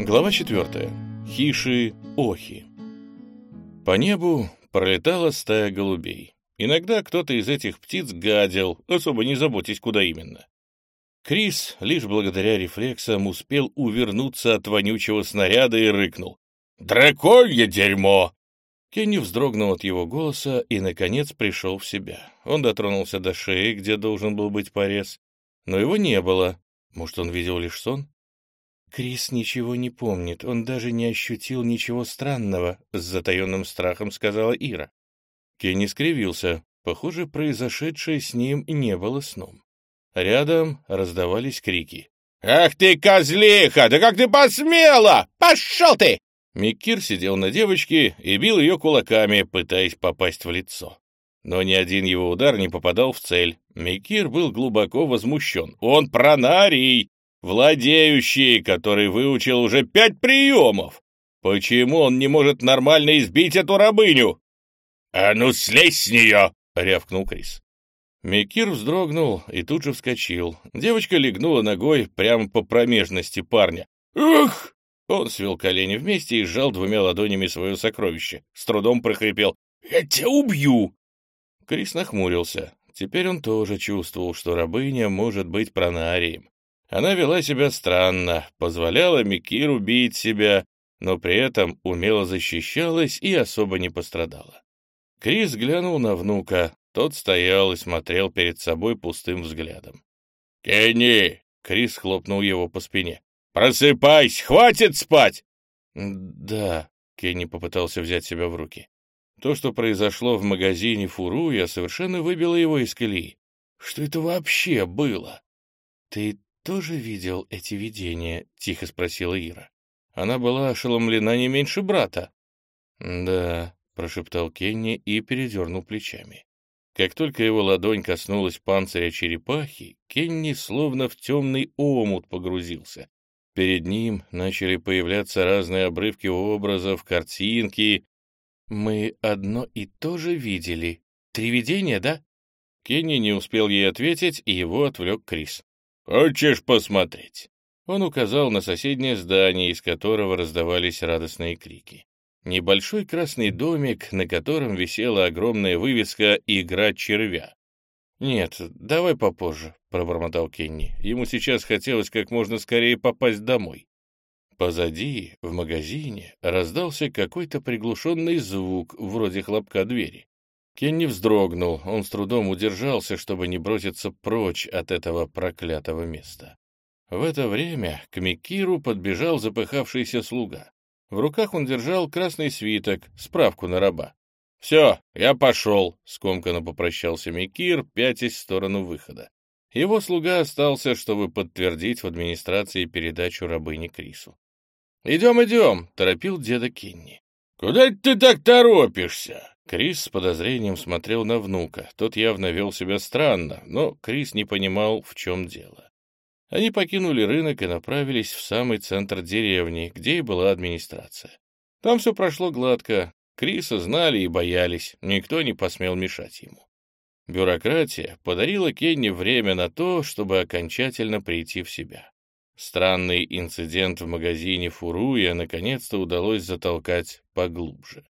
Глава 4. Хиши-охи. По небу пролетала стая голубей. Иногда кто-то из этих птиц гадил, особо не заботясь, куда именно. Крис лишь благодаря рефлексам успел увернуться от вонючего снаряда и рыкнул. «Драконье дерьмо!» Кенни вздрогнул от его голоса и, наконец, пришел в себя. Он дотронулся до шеи, где должен был быть порез, но его не было. Может, он видел лишь сон? Крис ничего не помнит, он даже не ощутил ничего странного, с затаенным страхом сказала Ира. Кенни скривился. Похоже, произошедшее с ним не было сном. Рядом раздавались крики. «Ах ты, козлиха! Да как ты посмела! Пошел ты!» Миккир сидел на девочке и бил ее кулаками, пытаясь попасть в лицо. Но ни один его удар не попадал в цель. Микир был глубоко возмущен. «Он пронарий! Владеющий, который выучил уже пять приемов! Почему он не может нормально избить эту рабыню?» «А ну, слезь с нее!» — рявкнул Крис. Микир вздрогнул и тут же вскочил. Девочка легнула ногой прямо по промежности парня. «Ух!» Он свел колени вместе и сжал двумя ладонями свое сокровище. С трудом прохрипел. «Я тебя убью!» Крис нахмурился. Теперь он тоже чувствовал, что рабыня может быть пронарием. Она вела себя странно, позволяла Микиру бить себя, но при этом умело защищалась и особо не пострадала. Крис глянул на внука, тот стоял и смотрел перед собой пустым взглядом. «Кенни!» — Крис хлопнул его по спине. «Просыпайся! Хватит спать!» «Да», — Кенни попытался взять себя в руки. То, что произошло в магазине Фуруя, совершенно выбило его из колеи. Что это вообще было? «Ты тоже видел эти видения?» — тихо спросила Ира. Она была ошеломлена не меньше брата. «Да», — прошептал Кенни и передернул плечами. Как только его ладонь коснулась панциря черепахи, Кенни словно в темный омут погрузился. Перед ним начали появляться разные обрывки образов, картинки. «Мы одно и то же видели. Три видения, да?» Кенни не успел ей ответить, и его отвлек Крис. «Хочешь посмотреть?» Он указал на соседнее здание, из которого раздавались радостные крики. Небольшой красный домик, на котором висела огромная вывеска «Игра червя». «Нет, давай попозже», — пробормотал Кенни. Ему сейчас хотелось как можно скорее попасть домой. Позади, в магазине, раздался какой-то приглушенный звук, вроде хлопка двери. Кенни вздрогнул, он с трудом удержался, чтобы не броситься прочь от этого проклятого места. В это время к Микиру подбежал запыхавшийся слуга. В руках он держал красный свиток, справку на раба. «Все, я пошел», — скомканно попрощался Микир, пятясь в сторону выхода. Его слуга остался, чтобы подтвердить в администрации передачу рабыни Крису. «Идем, идем», — торопил деда Кинни. «Куда ты так торопишься?» Крис с подозрением смотрел на внука. Тот явно вел себя странно, но Крис не понимал, в чем дело. Они покинули рынок и направились в самый центр деревни, где и была администрация. Там все прошло гладко. Криса знали и боялись, никто не посмел мешать ему. Бюрократия подарила Кенни время на то, чтобы окончательно прийти в себя. Странный инцидент в магазине Фуруя наконец-то удалось затолкать поглубже.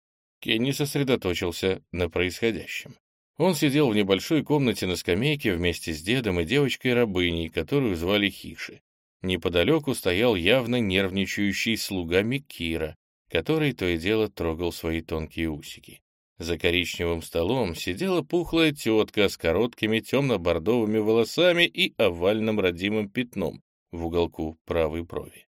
Кенни сосредоточился на происходящем. Он сидел в небольшой комнате на скамейке вместе с дедом и девочкой-рабыней, которую звали Хиши. Неподалеку стоял явно нервничающий слуга Микира, который то и дело трогал свои тонкие усики. За коричневым столом сидела пухлая тетка с короткими темно-бордовыми волосами и овальным родимым пятном в уголку правой брови.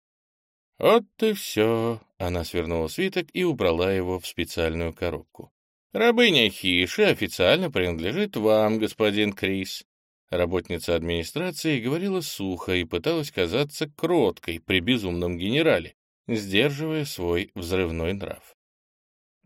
«Вот и все!» — она свернула свиток и убрала его в специальную коробку. Рабыня Хиши официально принадлежит вам, господин Крис. Работница администрации говорила сухо и пыталась казаться кроткой при безумном генерале, сдерживая свой взрывной нрав.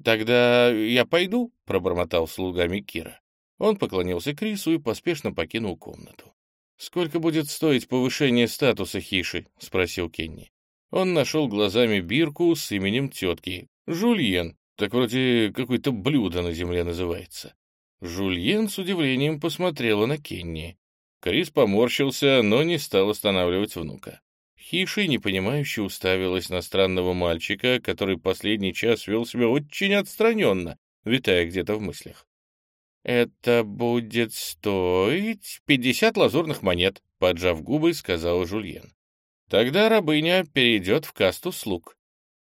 «Тогда я пойду», — пробормотал слугами Кира. Он поклонился Крису и поспешно покинул комнату. «Сколько будет стоить повышение статуса Хиши?» — спросил Кенни. Он нашел глазами бирку с именем тетки. Жульен, так вроде какое-то блюдо на земле называется. Жульен с удивлением посмотрела на Кенни. Крис поморщился, но не стал останавливать внука. Хиши непонимающе уставилась на странного мальчика, который последний час вел себя очень отстраненно, витая где-то в мыслях. «Это будет стоить пятьдесят лазурных монет», — поджав губы, сказала Жульен. «Тогда рабыня перейдет в касту слуг».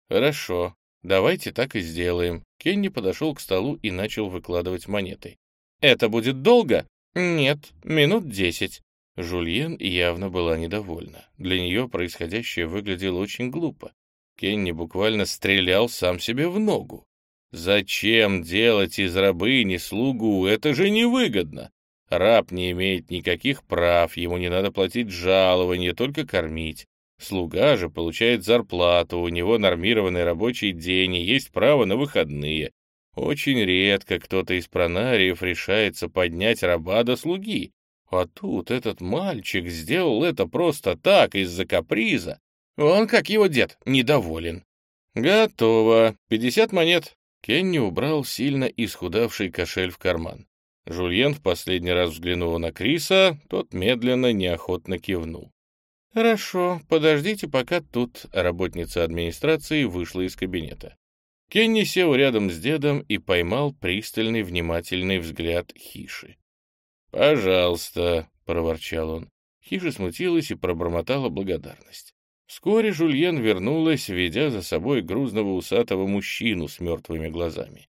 «Хорошо, давайте так и сделаем». Кенни подошел к столу и начал выкладывать монеты. «Это будет долго?» «Нет, минут десять». Жульен явно была недовольна. Для нее происходящее выглядело очень глупо. Кенни буквально стрелял сам себе в ногу. Зачем делать из рабыни слугу? Это же невыгодно. Раб не имеет никаких прав, ему не надо платить жалование, только кормить. Слуга же получает зарплату, у него нормированный рабочий день и есть право на выходные. Очень редко кто-то из пронариев решается поднять раба до слуги. А тут этот мальчик сделал это просто так, из-за каприза. Он, как его дед, недоволен. «Готово. Пятьдесят монет. Кенни убрал сильно исхудавший кошель в карман. Жульен в последний раз взглянул на Криса, тот медленно, неохотно кивнул. «Хорошо, подождите пока тут». Работница администрации вышла из кабинета. Кенни сел рядом с дедом и поймал пристальный, внимательный взгляд Хиши. «Пожалуйста», — проворчал он. Хиша смутилась и пробормотала благодарность. Вскоре Жульен вернулась, ведя за собой грузного усатого мужчину с мертвыми глазами.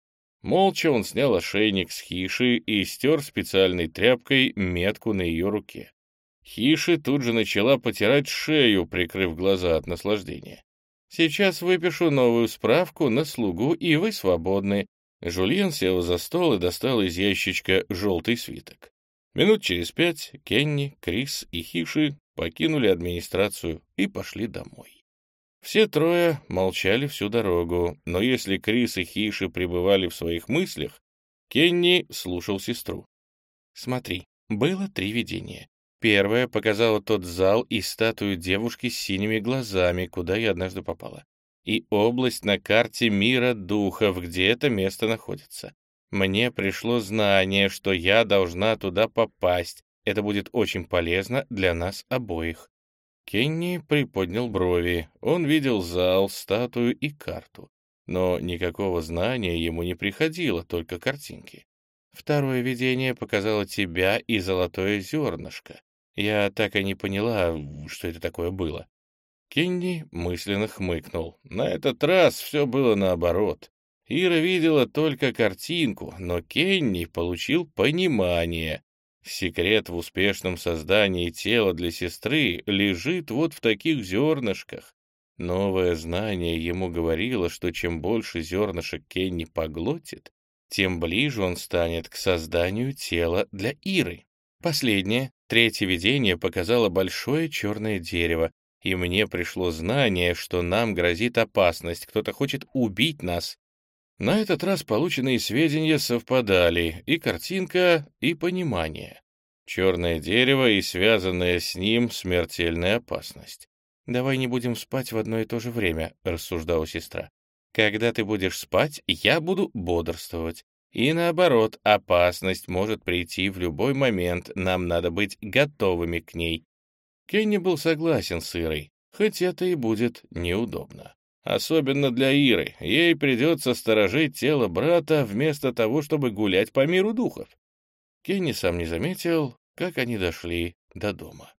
Молча он снял ошейник с Хиши и стер специальной тряпкой метку на ее руке. Хиши тут же начала потирать шею, прикрыв глаза от наслаждения. «Сейчас выпишу новую справку на слугу, и вы свободны». Жульен сел за стол и достал из ящичка желтый свиток. Минут через пять Кенни, Крис и Хиши покинули администрацию и пошли домой. Все трое молчали всю дорогу, но если Крис и Хиши пребывали в своих мыслях, Кенни слушал сестру. «Смотри, было три видения. Первое показало тот зал и статую девушки с синими глазами, куда я однажды попала, и область на карте мира духов, где это место находится. Мне пришло знание, что я должна туда попасть, это будет очень полезно для нас обоих». Кенни приподнял брови. Он видел зал, статую и карту. Но никакого знания ему не приходило, только картинки. Второе видение показало тебя и золотое зернышко. Я так и не поняла, что это такое было. Кенни мысленно хмыкнул. На этот раз все было наоборот. Ира видела только картинку, но Кенни получил понимание. Секрет в успешном создании тела для сестры лежит вот в таких зернышках. Новое знание ему говорило, что чем больше зернышек Кенни поглотит, тем ближе он станет к созданию тела для Иры. Последнее, третье видение показало большое черное дерево, и мне пришло знание, что нам грозит опасность, кто-то хочет убить нас. На этот раз полученные сведения совпадали, и картинка, и понимание. Черное дерево и связанная с ним смертельная опасность. «Давай не будем спать в одно и то же время», — рассуждала сестра. «Когда ты будешь спать, я буду бодрствовать. И наоборот, опасность может прийти в любой момент, нам надо быть готовыми к ней». Кенни был согласен с Ирой, хоть это и будет неудобно. Особенно для Иры. Ей придется сторожить тело брата вместо того, чтобы гулять по миру духов. Кенни сам не заметил, как они дошли до дома.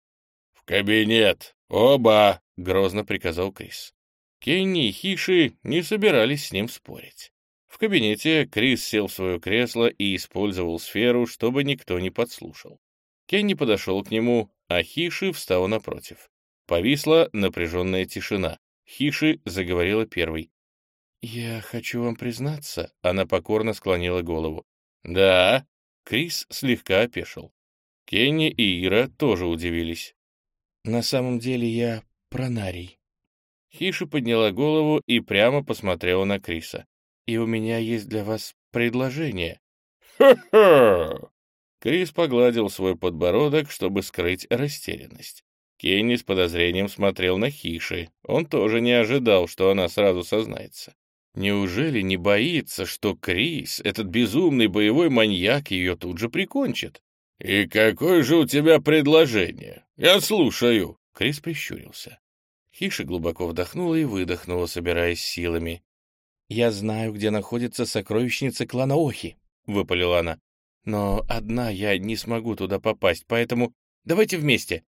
«В кабинет! Оба!» — грозно приказал Крис. Кенни и Хиши не собирались с ним спорить. В кабинете Крис сел в свое кресло и использовал сферу, чтобы никто не подслушал. Кенни подошел к нему, а Хиши встал напротив. Повисла напряженная тишина. Хиши заговорила первой. «Я хочу вам признаться», — она покорно склонила голову. «Да?» — Крис слегка опешил. Кенни и Ира тоже удивились. «На самом деле я пронарий». Хиши подняла голову и прямо посмотрела на Криса. «И у меня есть для вас предложение». «Ха-ха!» Крис погладил свой подбородок, чтобы скрыть растерянность. Кенни с подозрением смотрел на Хиши. Он тоже не ожидал, что она сразу сознается. Неужели не боится, что Крис, этот безумный боевой маньяк, ее тут же прикончит? «И какое же у тебя предложение? Я слушаю!» Крис прищурился. Хиша глубоко вдохнула и выдохнула, собираясь силами. «Я знаю, где находится сокровищница клана Охи», — выпалила она. «Но одна я не смогу туда попасть, поэтому давайте вместе».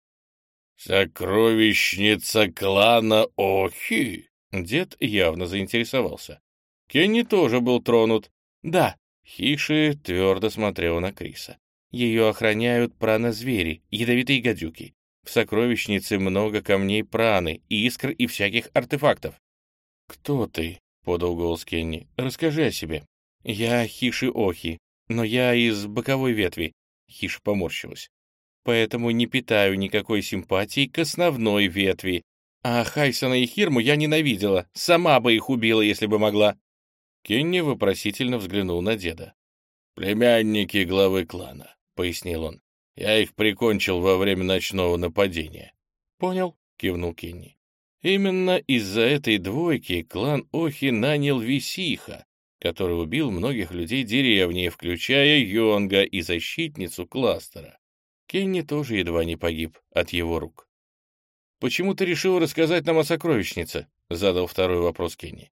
«Сокровищница клана Охи?» Дед явно заинтересовался. Кенни тоже был тронут. «Да». Хиши твердо смотрела на Криса. Ее охраняют прана-звери, ядовитые гадюки. В сокровищнице много камней праны, искр и всяких артефактов. «Кто ты?» — подал голос Кенни. «Расскажи о себе». «Я Хиши-Охи, но я из боковой ветви», — Хиш поморщилась. «Поэтому не питаю никакой симпатии к основной ветви. А Хайсона и Хирму я ненавидела, сама бы их убила, если бы могла». Кенни вопросительно взглянул на деда. «Племянники главы клана», — пояснил он. «Я их прикончил во время ночного нападения». «Понял», — кивнул Кенни. Именно из-за этой двойки клан Охи нанял Висиха, который убил многих людей деревни, включая Йонга и защитницу кластера. Кенни тоже едва не погиб от его рук. «Почему ты решил рассказать нам о сокровищнице?» — задал второй вопрос Кенни.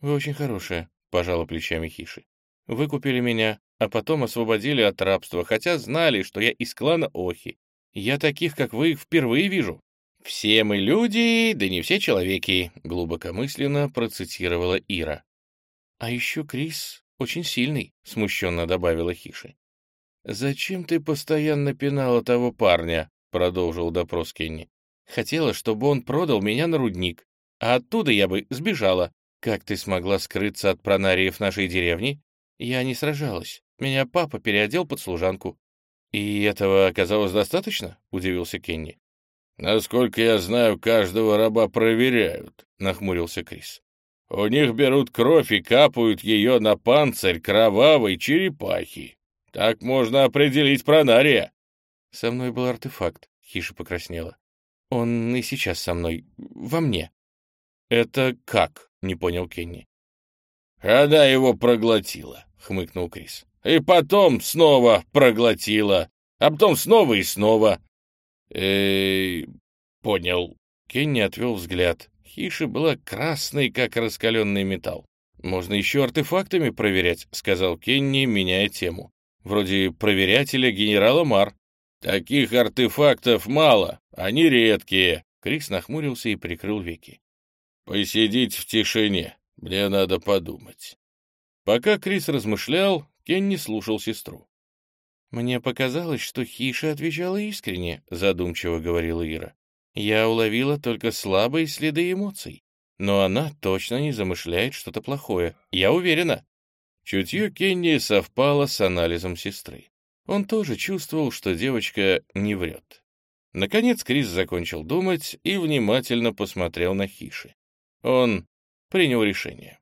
«Вы очень хорошая», — пожала плечами Хиши. «Вы купили меня, а потом освободили от рабства, хотя знали, что я из клана Охи. Я таких, как вы, впервые вижу». «Все мы люди, да не все человеки», — глубокомысленно процитировала Ира. «А еще Крис очень сильный», — смущенно добавила Хиши. «Зачем ты постоянно пинала того парня?» — продолжил допрос Кенни. «Хотела, чтобы он продал меня на рудник, а оттуда я бы сбежала. Как ты смогла скрыться от пронариев нашей деревни? Я не сражалась. Меня папа переодел под служанку». «И этого оказалось достаточно?» — удивился Кенни. «Насколько я знаю, каждого раба проверяют», — нахмурился Крис. «У них берут кровь и капают ее на панцирь кровавой черепахи. Так можно определить пронария». «Со мной был артефакт», — Хиша покраснела. «Он и сейчас со мной, во мне». «Это как?» — не понял Кенни. «Она его проглотила», — хмыкнул Крис. «И потом снова проглотила, а потом снова и снова э понял». Кенни отвел взгляд. Хиша была красной, как раскаленный металл. «Можно еще артефактами проверять», — сказал Кенни, меняя тему. «Вроде проверятеля генерала Мар». «Таких артефактов мало, они редкие», — Крис нахмурился и прикрыл веки. «Посидите в тишине, мне надо подумать». Пока Крис размышлял, Кенни слушал сестру. «Мне показалось, что Хиша отвечала искренне», — задумчиво говорила Ира. «Я уловила только слабые следы эмоций. Но она точно не замышляет что-то плохое. Я уверена». Чутье Кенни совпало с анализом сестры. Он тоже чувствовал, что девочка не врет. Наконец Крис закончил думать и внимательно посмотрел на Хиши. Он принял решение.